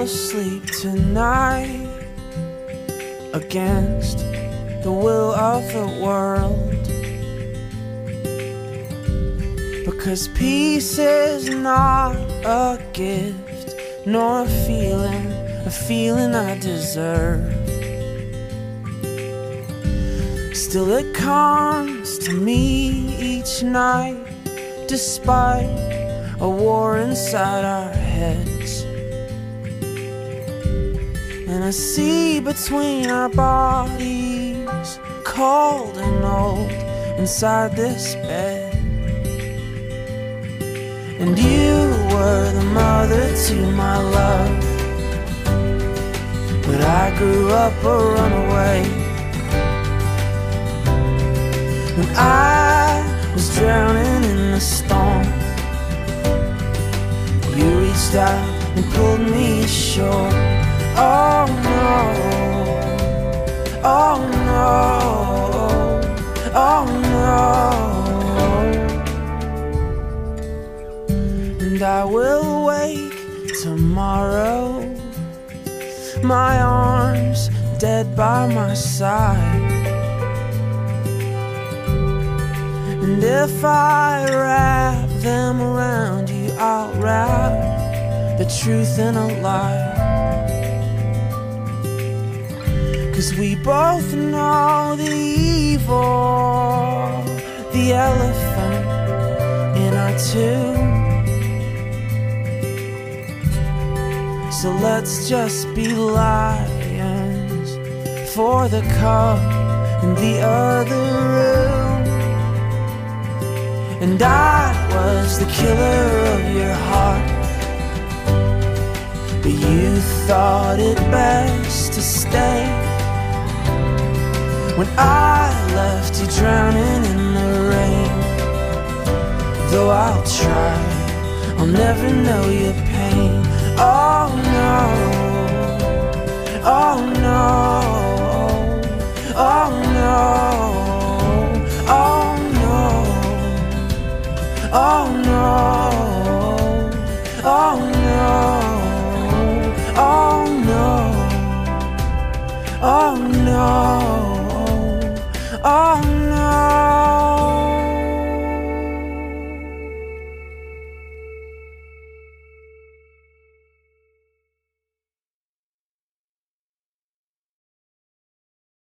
asleep tonight against the will of the world. Because peace is not a gift, nor a feeling, a feeling I deserve. Still, it comes to me each night, despite a war inside our heads. And I see between our bodies, cold and old, inside this bed. And you were the mother to my love. But I grew up a runaway. When I was drowning in the storm, you reached out and pulled me ashore. And I will wake tomorrow, my arms dead by my side. And if I wrap them around you, I'll wrap the truth in a lie. Cause we both know the evil, the elephant in our tomb. So let's just be lions for the cub in the other room. And I was the killer of your heart. But you thought it best to stay. When I left you drowning in the rain. Though I'll try, I'll never know your pain. Oh no, oh no, oh no, oh no, oh no, oh no, oh no, oh no.